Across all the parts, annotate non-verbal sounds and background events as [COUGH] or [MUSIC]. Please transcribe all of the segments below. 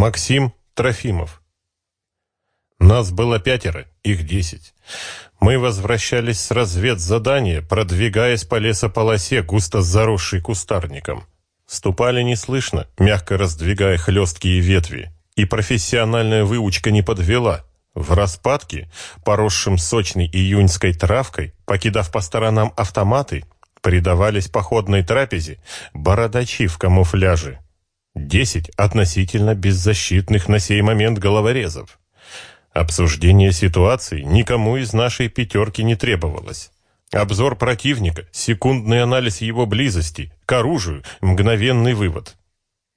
Максим Трофимов. Нас было пятеро, их десять. Мы возвращались с разведзадания, продвигаясь по лесополосе, густо заросшей кустарником. Ступали неслышно, мягко раздвигая хлесткие ветви, и профессиональная выучка не подвела. В распадке, поросшим сочной июньской травкой, покидав по сторонам автоматы, предавались походной трапезе бородачи в камуфляже. Десять относительно беззащитных на сей момент головорезов. Обсуждение ситуации никому из нашей пятерки не требовалось. Обзор противника, секундный анализ его близости, к оружию, мгновенный вывод.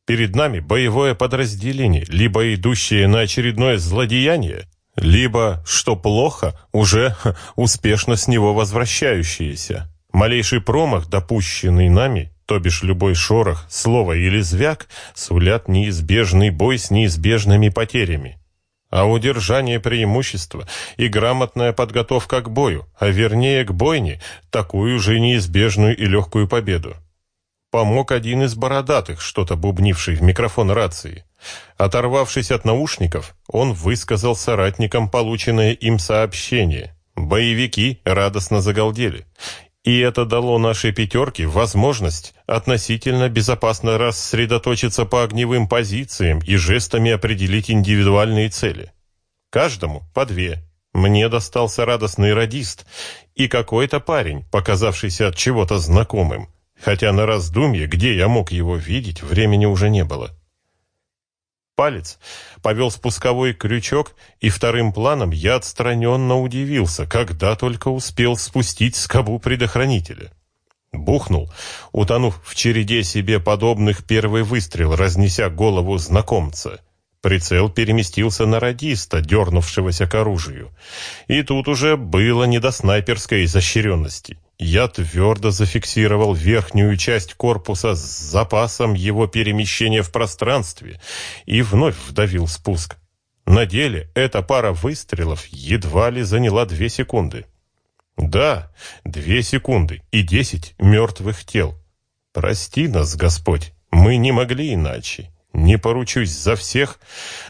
Перед нами боевое подразделение, либо идущее на очередное злодеяние, либо, что плохо, уже успешно с него возвращающееся. Малейший промах, допущенный нами, то бишь любой шорох, слово или звяк, сулят неизбежный бой с неизбежными потерями. А удержание преимущества и грамотная подготовка к бою, а вернее к бойне, такую же неизбежную и легкую победу. Помог один из бородатых, что-то бубнивший в микрофон рации. Оторвавшись от наушников, он высказал соратникам полученное им сообщение. Боевики радостно загалдели. И это дало нашей пятерке возможность относительно безопасно рассредоточиться по огневым позициям и жестами определить индивидуальные цели. Каждому по две. Мне достался радостный радист и какой-то парень, показавшийся от чего-то знакомым. Хотя на раздумье, где я мог его видеть, времени уже не было палец, повел спусковой крючок, и вторым планом я отстраненно удивился, когда только успел спустить скобу предохранителя. Бухнул, утонув в череде себе подобных первый выстрел, разнеся голову знакомца. Прицел переместился на радиста, дернувшегося к оружию. И тут уже было не до снайперской изощренности. Я твердо зафиксировал верхнюю часть корпуса с запасом его перемещения в пространстве и вновь вдавил спуск. На деле эта пара выстрелов едва ли заняла две секунды. Да, две секунды и десять мертвых тел. Прости нас, Господь, мы не могли иначе. Не поручусь за всех,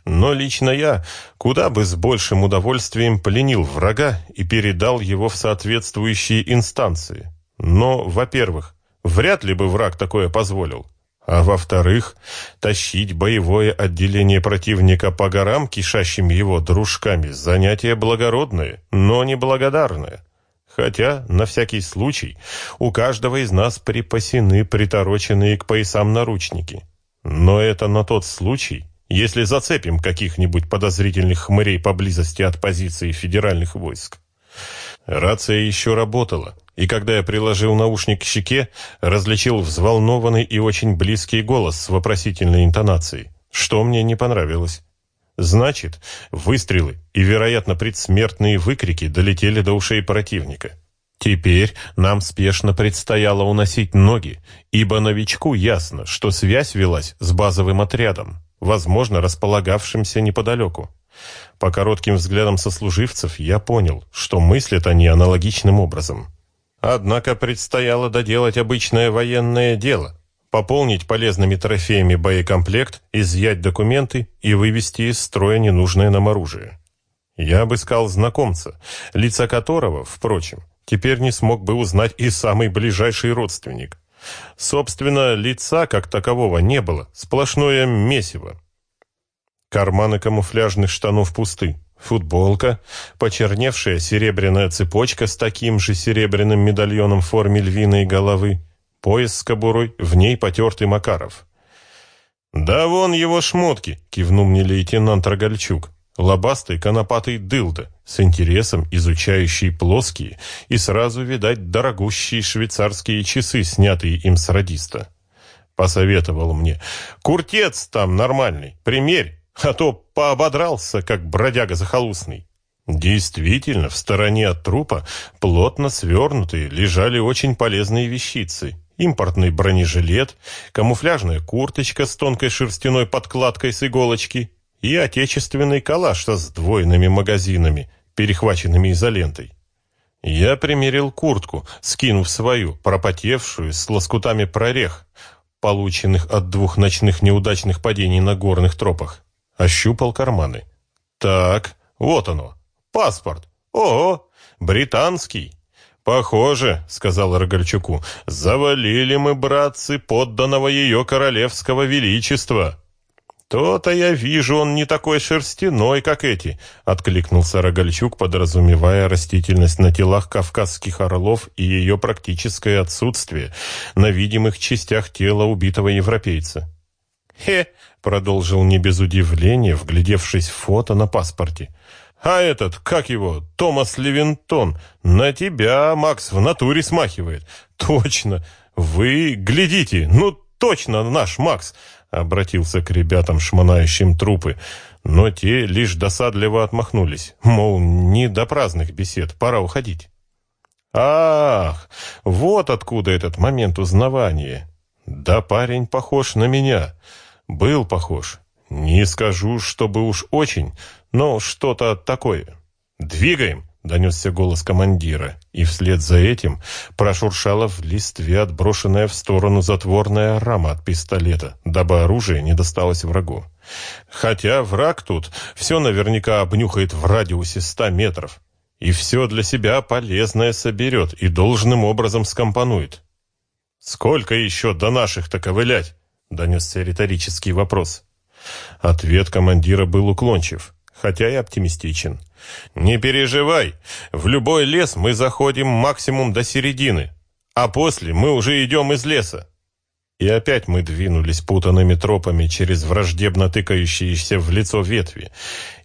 но лично я куда бы с большим удовольствием пленил врага и передал его в соответствующие инстанции. Но, во-первых, вряд ли бы враг такое позволил. А во-вторых, тащить боевое отделение противника по горам, кишащим его дружками, занятие благородное, но неблагодарное. Хотя, на всякий случай, у каждого из нас припасены притороченные к поясам наручники. Но это на тот случай, если зацепим каких-нибудь подозрительных хмырей поблизости от позиции федеральных войск. Рация еще работала, и когда я приложил наушник к щеке, различил взволнованный и очень близкий голос с вопросительной интонацией, что мне не понравилось. Значит, выстрелы и, вероятно, предсмертные выкрики долетели до ушей противника. Теперь нам спешно предстояло уносить ноги, ибо новичку ясно, что связь велась с базовым отрядом, возможно, располагавшимся неподалеку. По коротким взглядам сослуживцев я понял, что мыслят они аналогичным образом. Однако предстояло доделать обычное военное дело, пополнить полезными трофеями боекомплект, изъять документы и вывести из строя ненужное нам оружие. Я обыскал знакомца, лица которого, впрочем, теперь не смог бы узнать и самый ближайший родственник. Собственно, лица как такового не было, сплошное месиво. Карманы камуфляжных штанов пусты. Футболка, почерневшая серебряная цепочка с таким же серебряным медальоном в форме львиной головы, пояс с кобурой, в ней потертый Макаров. «Да вон его шмотки!» — кивнул мне лейтенант Рогальчук. Лобастый конопатый дылда, с интересом изучающий плоские и сразу, видать, дорогущие швейцарские часы, снятые им с радиста. Посоветовал мне. «Куртец там нормальный, примерь, а то поободрался, как бродяга захолустный». Действительно, в стороне от трупа, плотно свернутые, лежали очень полезные вещицы. Импортный бронежилет, камуфляжная курточка с тонкой шерстяной подкладкой с иголочки, и отечественный калаш с двойными магазинами, перехваченными изолентой. Я примерил куртку, скинув свою, пропотевшую, с лоскутами прорех, полученных от двух ночных неудачных падений на горных тропах. ощупал карманы. Так, вот оно, паспорт. О, британский. «Похоже», — сказал Рогальчуку, — «завалили мы, братцы, подданного ее королевского величества». «То-то я вижу, он не такой шерстяной, как эти», — откликнулся Рогальчук, подразумевая растительность на телах кавказских орлов и ее практическое отсутствие на видимых частях тела убитого европейца. «Хе», — продолжил не без удивления, вглядевшись в фото на паспорте, — а этот, как его, Томас Левинтон, на тебя, Макс, в натуре смахивает. Точно. Вы глядите, ну точно наш Макс, обратился к ребятам, шмонающим трупы. Но те лишь досадливо отмахнулись. Мол, не до праздных бесед, пора уходить. Ах, вот откуда этот момент узнавания. Да парень похож на меня. Был похож. Не скажу, чтобы уж очень, но что-то такое. «Двигаем!» — донесся голос командира, и вслед за этим прошуршала в листве отброшенная в сторону затворная рама от пистолета, дабы оружие не досталось врагу. Хотя враг тут все наверняка обнюхает в радиусе ста метров, и все для себя полезное соберет и должным образом скомпонует. «Сколько еще до наших-то ковылять?» — донесся риторический вопрос. Ответ командира был уклончив хотя и оптимистичен. «Не переживай, в любой лес мы заходим максимум до середины, а после мы уже идем из леса». И опять мы двинулись путанными тропами через враждебно тыкающиеся в лицо ветви,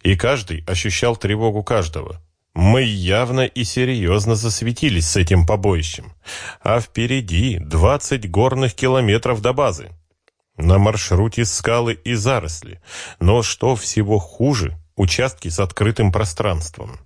и каждый ощущал тревогу каждого. Мы явно и серьезно засветились с этим побоищем, а впереди двадцать горных километров до базы. На маршруте скалы и заросли, но что всего хуже, участки с открытым пространством.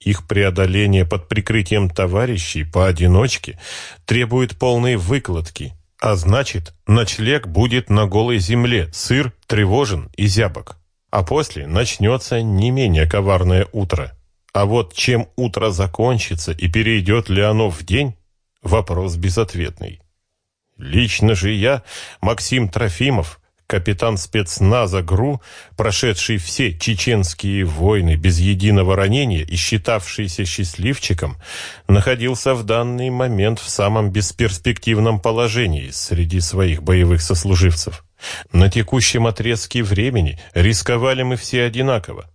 Их преодоление под прикрытием товарищей поодиночке требует полной выкладки, а значит, ночлег будет на голой земле, сыр тревожен и зябок. А после начнется не менее коварное утро. А вот чем утро закончится и перейдет ли оно в день, вопрос безответный. Лично же я, Максим Трофимов, капитан спецназа ГРУ, прошедший все чеченские войны без единого ранения и считавшийся счастливчиком, находился в данный момент в самом бесперспективном положении среди своих боевых сослуживцев. На текущем отрезке времени рисковали мы все одинаково.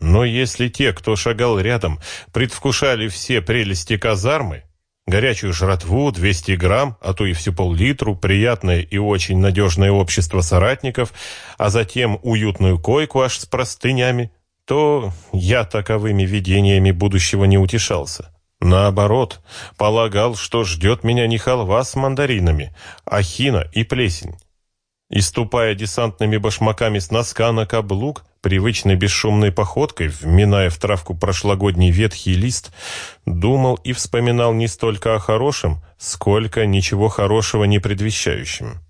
Но если те, кто шагал рядом, предвкушали все прелести казармы, горячую жратву, 200 грамм, а то и всю пол-литру, приятное и очень надежное общество соратников, а затем уютную койку аж с простынями, то я таковыми видениями будущего не утешался. Наоборот, полагал, что ждет меня не халва с мандаринами, а хина и плесень. И ступая десантными башмаками с носка на каблук, привычной бесшумной походкой, вминая в травку прошлогодний ветхий лист, думал и вспоминал не столько о хорошем, сколько ничего хорошего не предвещающем.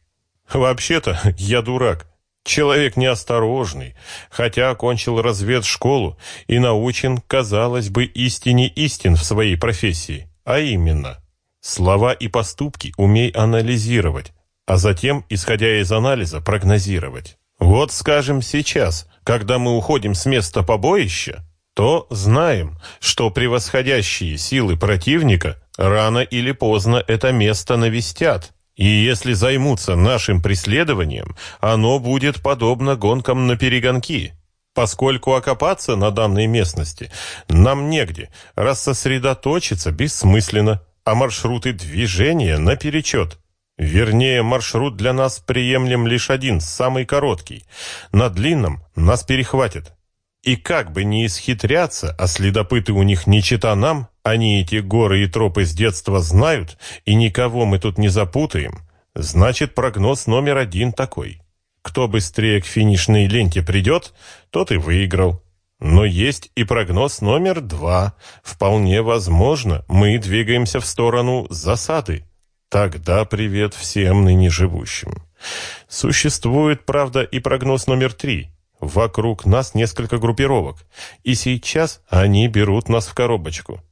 Вообще-то я дурак, человек неосторожный, хотя окончил разведшколу и научен, казалось бы, истине истин в своей профессии, а именно, слова и поступки умей анализировать, а затем, исходя из анализа, прогнозировать. Вот, скажем, сейчас, когда мы уходим с места побоища, то знаем, что превосходящие силы противника рано или поздно это место навестят. И если займутся нашим преследованием, оно будет подобно гонкам на перегонки, поскольку окопаться на данной местности нам негде, раз сосредоточиться бессмысленно, а маршруты движения наперечет. Вернее, маршрут для нас приемлем лишь один, самый короткий. На длинном нас перехватят. И как бы не исхитряться, а следопыты у них не чита нам, они эти горы и тропы с детства знают, и никого мы тут не запутаем, значит прогноз номер один такой. Кто быстрее к финишной ленте придет, тот и выиграл. Но есть и прогноз номер два. Вполне возможно, мы двигаемся в сторону засады. Тогда привет всем ныне живущим. Существует, правда, и прогноз номер три. Вокруг нас несколько группировок, и сейчас они берут нас в коробочку.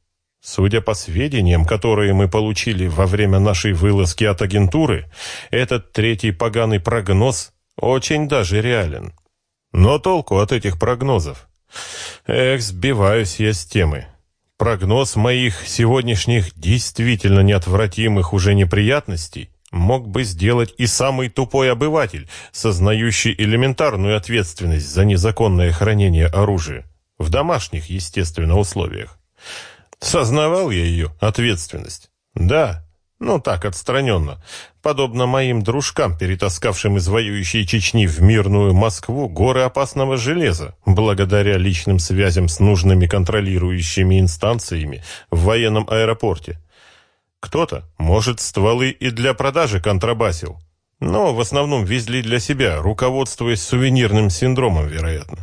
Судя по сведениям, которые мы получили во время нашей вылазки от агентуры, этот третий поганый прогноз очень даже реален. Но толку от этих прогнозов? Эх, сбиваюсь я с темы. Прогноз моих сегодняшних действительно неотвратимых уже неприятностей мог бы сделать и самый тупой обыватель, сознающий элементарную ответственность за незаконное хранение оружия, в домашних, естественно, условиях. Сознавал я ее ответственность? Да, ну так, отстраненно. Подобно моим дружкам, перетаскавшим из воюющей Чечни в мирную Москву горы опасного железа, благодаря личным связям с нужными контролирующими инстанциями в военном аэропорте. Кто-то, может, стволы и для продажи контрабасил, но в основном везли для себя, руководствуясь сувенирным синдромом, вероятно.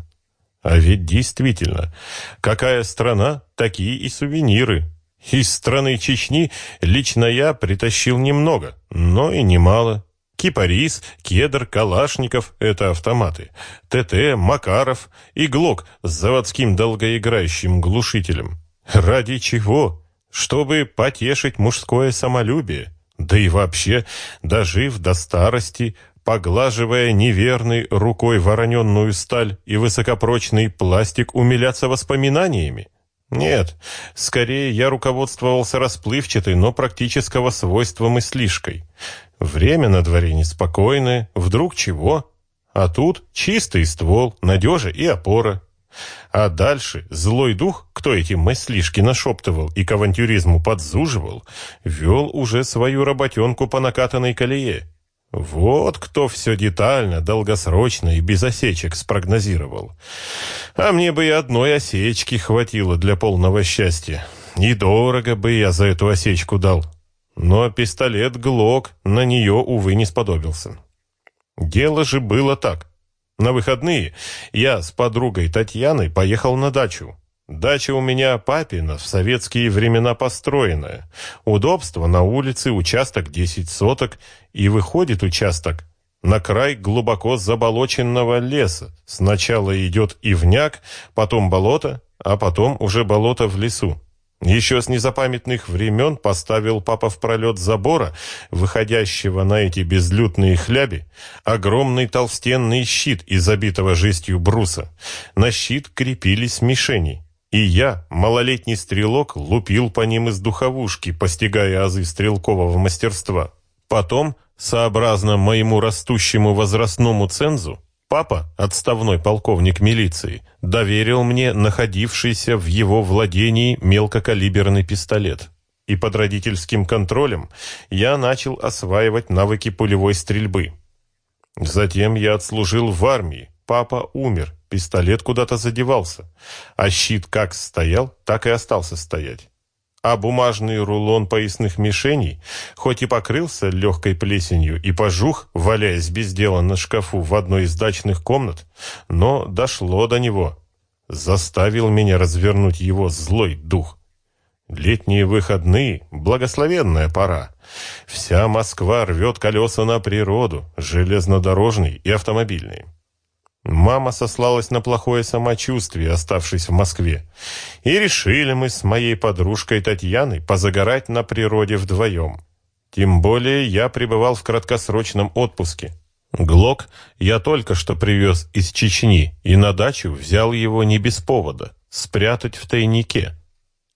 А ведь действительно, какая страна, такие и сувениры. Из страны Чечни лично я притащил немного, но и немало. Кипарис, Кедр, Калашников — это автоматы. ТТ, Макаров и Глок с заводским долгоиграющим глушителем. Ради чего? Чтобы потешить мужское самолюбие. Да и вообще, дожив до старости, поглаживая неверной рукой вороненную сталь и высокопрочный пластик, умиляться воспоминаниями. Нет, скорее я руководствовался расплывчатой, но практического свойства мыслишкой. Время на дворе неспокойное, вдруг чего? А тут чистый ствол, надежа и опора. А дальше злой дух, кто эти мыслишки нашептывал и к авантюризму подзуживал, вел уже свою работенку по накатанной колее. Вот кто все детально, долгосрочно и без осечек спрогнозировал. А мне бы и одной осечки хватило для полного счастья. И дорого бы я за эту осечку дал. Но пистолет «Глок» на нее, увы, не сподобился. Дело же было так. На выходные я с подругой Татьяной поехал на дачу. Дача у меня папина, в советские времена построенная. Удобство на улице, участок 10 соток, и выходит участок на край глубоко заболоченного леса. Сначала идет ивняк, потом болото, а потом уже болото в лесу. Еще с незапамятных времен поставил папа в пролет забора, выходящего на эти безлюдные хляби, огромный толстенный щит из забитого жестью бруса. На щит крепились мишени. И я, малолетний стрелок, лупил по ним из духовушки, постигая азы стрелкового мастерства. Потом, сообразно моему растущему возрастному цензу, папа, отставной полковник милиции, доверил мне находившийся в его владении мелкокалиберный пистолет. И под родительским контролем я начал осваивать навыки пулевой стрельбы. Затем я отслужил в армии, папа умер, Пистолет куда-то задевался, а щит как стоял, так и остался стоять. А бумажный рулон поясных мишеней, хоть и покрылся легкой плесенью и пожух, валяясь без дела на шкафу в одной из дачных комнат, но дошло до него. Заставил меня развернуть его злой дух. Летние выходные — благословенная пора. Вся Москва рвет колеса на природу, железнодорожный и автомобильный. Мама сослалась на плохое самочувствие, оставшись в Москве. И решили мы с моей подружкой Татьяной позагорать на природе вдвоем. Тем более я пребывал в краткосрочном отпуске. Глок я только что привез из Чечни и на дачу взял его не без повода, спрятать в тайнике.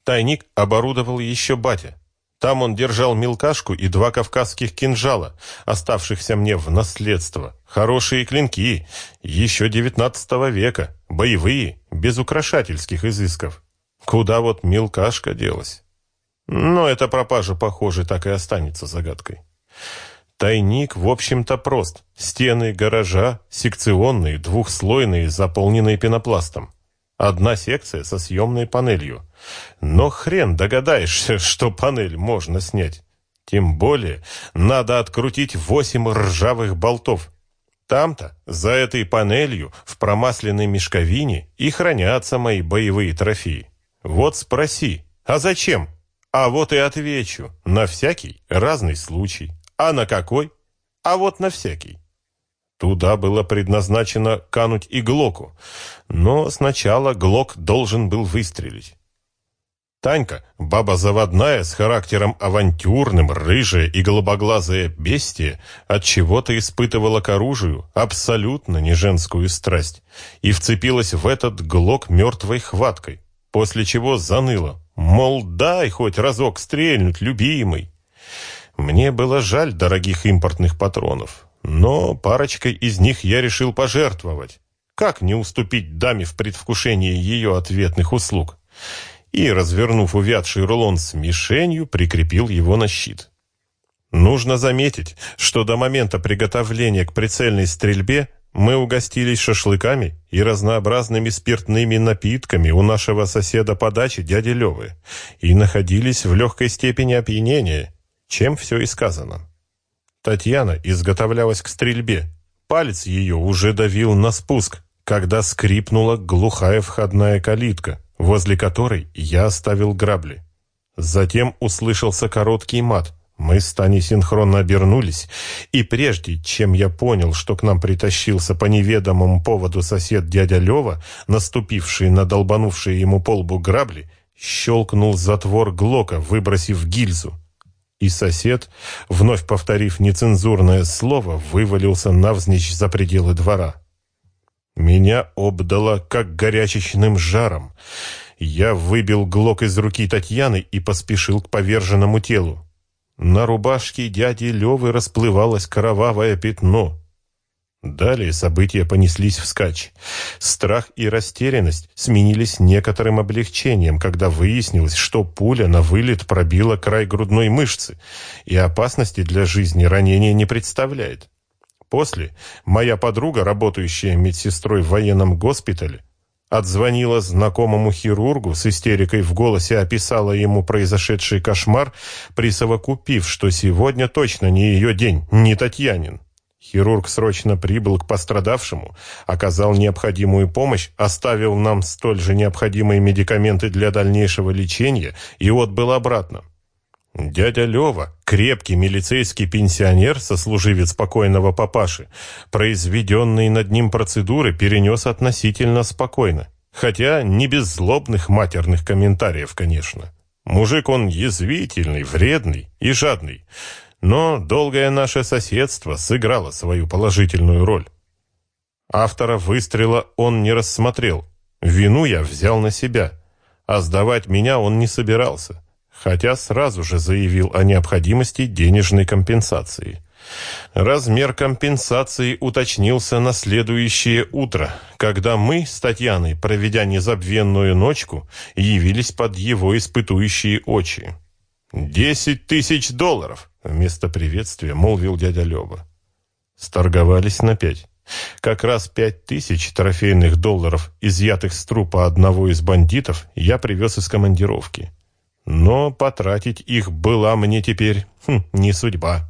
Тайник оборудовал еще батя. Там он держал мелкашку и два кавказских кинжала, оставшихся мне в наследство. Хорошие клинки, еще девятнадцатого века, боевые, без украшательских изысков. Куда вот мелкашка делась? Но эта пропажа, похоже, так и останется загадкой. Тайник, в общем-то, прост. Стены гаража секционные, двухслойные, заполненные пенопластом. Одна секция со съемной панелью. Но хрен догадаешься, [LAUGHS] что панель можно снять. Тем более надо открутить восемь ржавых болтов. Там-то, за этой панелью, в промасленной мешковине, и хранятся мои боевые трофеи. Вот спроси, а зачем? А вот и отвечу, на всякий разный случай. А на какой? А вот на всякий. Туда было предназначено кануть и Глоку, но сначала Глок должен был выстрелить. Танька, баба заводная, с характером авантюрным, рыжая и голубоглазая бестия, от чего то испытывала к оружию абсолютно не женскую страсть и вцепилась в этот глок мертвой хваткой, после чего заныла, мол, дай хоть разок стрельнуть, любимый. Мне было жаль дорогих импортных патронов, но парочкой из них я решил пожертвовать. Как не уступить даме в предвкушении ее ответных услуг? и, развернув увядший рулон с мишенью, прикрепил его на щит. Нужно заметить, что до момента приготовления к прицельной стрельбе мы угостились шашлыками и разнообразными спиртными напитками у нашего соседа по даче, дяди Левы, и находились в легкой степени опьянения, чем все и сказано. Татьяна изготовлялась к стрельбе. Палец ее уже давил на спуск, когда скрипнула глухая входная калитка, возле которой я оставил грабли. Затем услышался короткий мат. Мы с Таней синхронно обернулись, и прежде чем я понял, что к нам притащился по неведомому поводу сосед дядя Лева, наступивший на долбанувшие ему полбу грабли, щелкнул затвор глока, выбросив гильзу. И сосед, вновь повторив нецензурное слово, вывалился навзничь за пределы двора. Меня обдало, как горячечным жаром. Я выбил глок из руки Татьяны и поспешил к поверженному телу. На рубашке дяди Левы расплывалось кровавое пятно. Далее события понеслись вскачь. Страх и растерянность сменились некоторым облегчением, когда выяснилось, что пуля на вылет пробила край грудной мышцы и опасности для жизни ранения не представляет. После моя подруга, работающая медсестрой в военном госпитале, отзвонила знакомому хирургу, с истерикой в голосе описала ему произошедший кошмар, присовокупив, что сегодня точно не ее день, не Татьянин. Хирург срочно прибыл к пострадавшему, оказал необходимую помощь, оставил нам столь же необходимые медикаменты для дальнейшего лечения и отбыл обратно. Дядя Лева, крепкий милицейский пенсионер, сослуживец покойного папаши, произведенные над ним процедуры перенес относительно спокойно. Хотя не без злобных матерных комментариев, конечно. Мужик он язвительный, вредный и жадный. Но долгое наше соседство сыграло свою положительную роль. Автора выстрела он не рассмотрел. Вину я взял на себя. А сдавать меня он не собирался хотя сразу же заявил о необходимости денежной компенсации. Размер компенсации уточнился на следующее утро, когда мы с Татьяной, проведя незабвенную ночку, явились под его испытующие очи. «Десять тысяч долларов!» — вместо приветствия молвил дядя Лева. Сторговались на пять. Как раз пять тысяч трофейных долларов, изъятых с трупа одного из бандитов, я привез из командировки. Но потратить их была мне теперь хм, не судьба.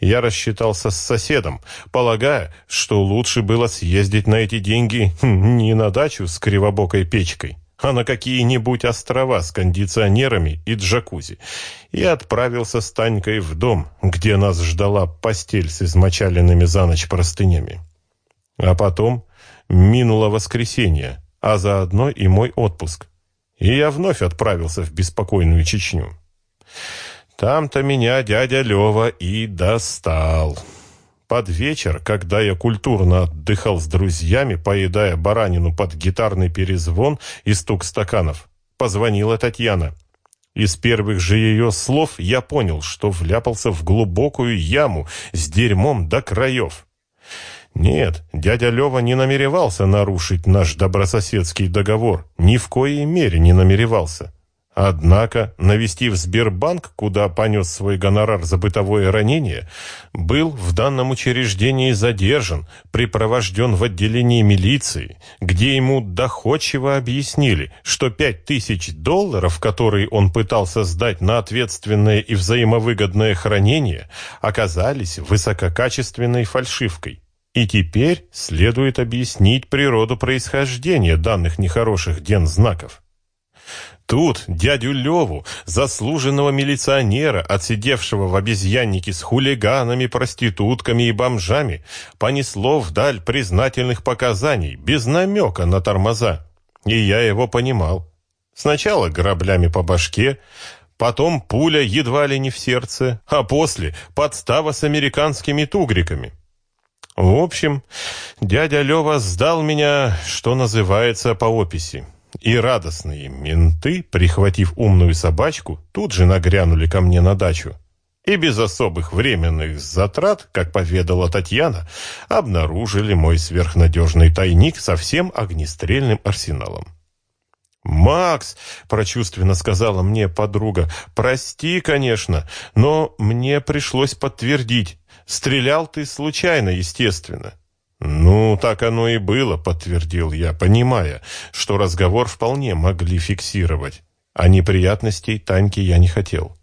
Я рассчитался с соседом, полагая, что лучше было съездить на эти деньги хм, не на дачу с кривобокой печкой, а на какие-нибудь острова с кондиционерами и джакузи, и отправился с Танькой в дом, где нас ждала постель с измочаленными за ночь простынями. А потом минуло воскресенье, а заодно и мой отпуск и я вновь отправился в беспокойную Чечню. Там-то меня дядя Лева и достал. Под вечер, когда я культурно отдыхал с друзьями, поедая баранину под гитарный перезвон и стук стаканов, позвонила Татьяна. Из первых же ее слов я понял, что вляпался в глубокую яму с дерьмом до краев. Нет, дядя Лева не намеревался нарушить наш добрососедский договор, ни в коей мере не намеревался. Однако, навестив Сбербанк, куда понес свой гонорар за бытовое ранение, был в данном учреждении задержан, припровожден в отделение милиции, где ему доходчиво объяснили, что пять тысяч долларов, которые он пытался сдать на ответственное и взаимовыгодное хранение, оказались высококачественной фальшивкой. И теперь следует объяснить природу происхождения данных нехороших дензнаков. Тут дядю Леву, заслуженного милиционера, отсидевшего в обезьяннике с хулиганами, проститутками и бомжами, понесло вдаль признательных показаний, без намека на тормоза. И я его понимал. Сначала граблями по башке, потом пуля едва ли не в сердце, а после подстава с американскими тугриками. В общем, дядя Лева сдал меня, что называется, по описи. И радостные менты, прихватив умную собачку, тут же нагрянули ко мне на дачу. И без особых временных затрат, как поведала Татьяна, обнаружили мой сверхнадежный тайник со всем огнестрельным арсеналом. «Макс», — прочувственно сказала мне подруга, — «прости, конечно, но мне пришлось подтвердить. Стрелял ты случайно, естественно». «Ну, так оно и было», — подтвердил я, понимая, что разговор вполне могли фиксировать, а неприятностей Таньке я не хотел.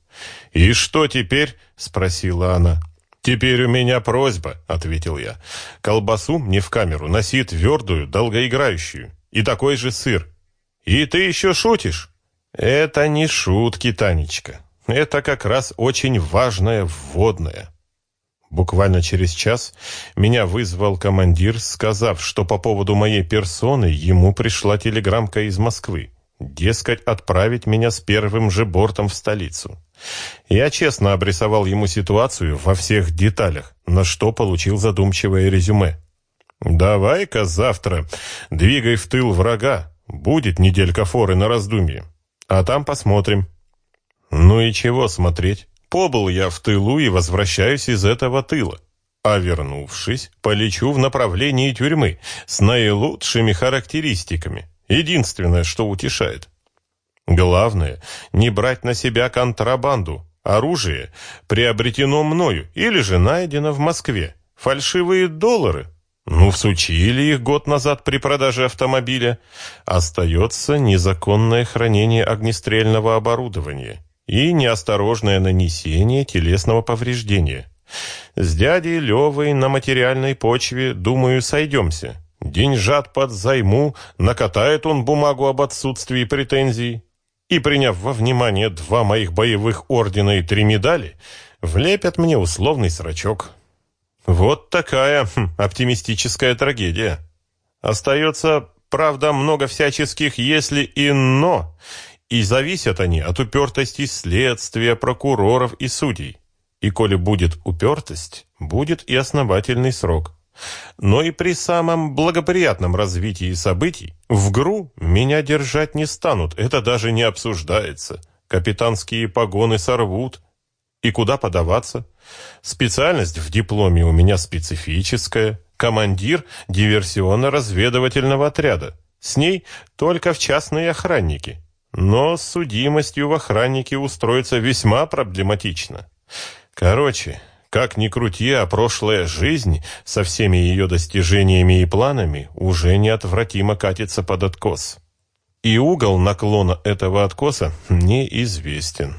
«И что теперь?» — спросила она. «Теперь у меня просьба», — ответил я. «Колбасу мне в камеру носи твердую, долгоиграющую, и такой же сыр. И ты еще шутишь?» «Это не шутки, Танечка. Это как раз очень важное вводное». Буквально через час меня вызвал командир, сказав, что по поводу моей персоны ему пришла телеграммка из Москвы. Дескать, отправить меня с первым же бортом в столицу. Я честно обрисовал ему ситуацию во всех деталях, на что получил задумчивое резюме. «Давай-ка завтра двигай в тыл врага. Будет неделька форы на раздумье. А там посмотрим». «Ну и чего смотреть?» Побыл я в тылу и возвращаюсь из этого тыла. А вернувшись, полечу в направлении тюрьмы с наилучшими характеристиками. Единственное, что утешает. Главное, не брать на себя контрабанду. Оружие приобретено мною или же найдено в Москве. Фальшивые доллары. Ну, всучили их год назад при продаже автомобиля. Остается незаконное хранение огнестрельного оборудования и неосторожное нанесение телесного повреждения. С дядей Левой на материальной почве, думаю, сойдемся. Деньжат под займу, накатает он бумагу об отсутствии претензий. И, приняв во внимание два моих боевых ордена и три медали, влепят мне условный срачок. Вот такая хм, оптимистическая трагедия. Остается, правда, много всяческих «если» и «но», и зависят они от упертости следствия, прокуроров и судей. И коли будет упертость, будет и основательный срок. Но и при самом благоприятном развитии событий в ГРУ меня держать не станут, это даже не обсуждается. Капитанские погоны сорвут. И куда подаваться? Специальность в дипломе у меня специфическая. Командир диверсионно-разведывательного отряда. С ней только в частные охранники. Но с судимостью в охраннике устроиться весьма проблематично. Короче, как ни крути, а прошлая жизнь со всеми ее достижениями и планами уже неотвратимо катится под откос. И угол наклона этого откоса неизвестен.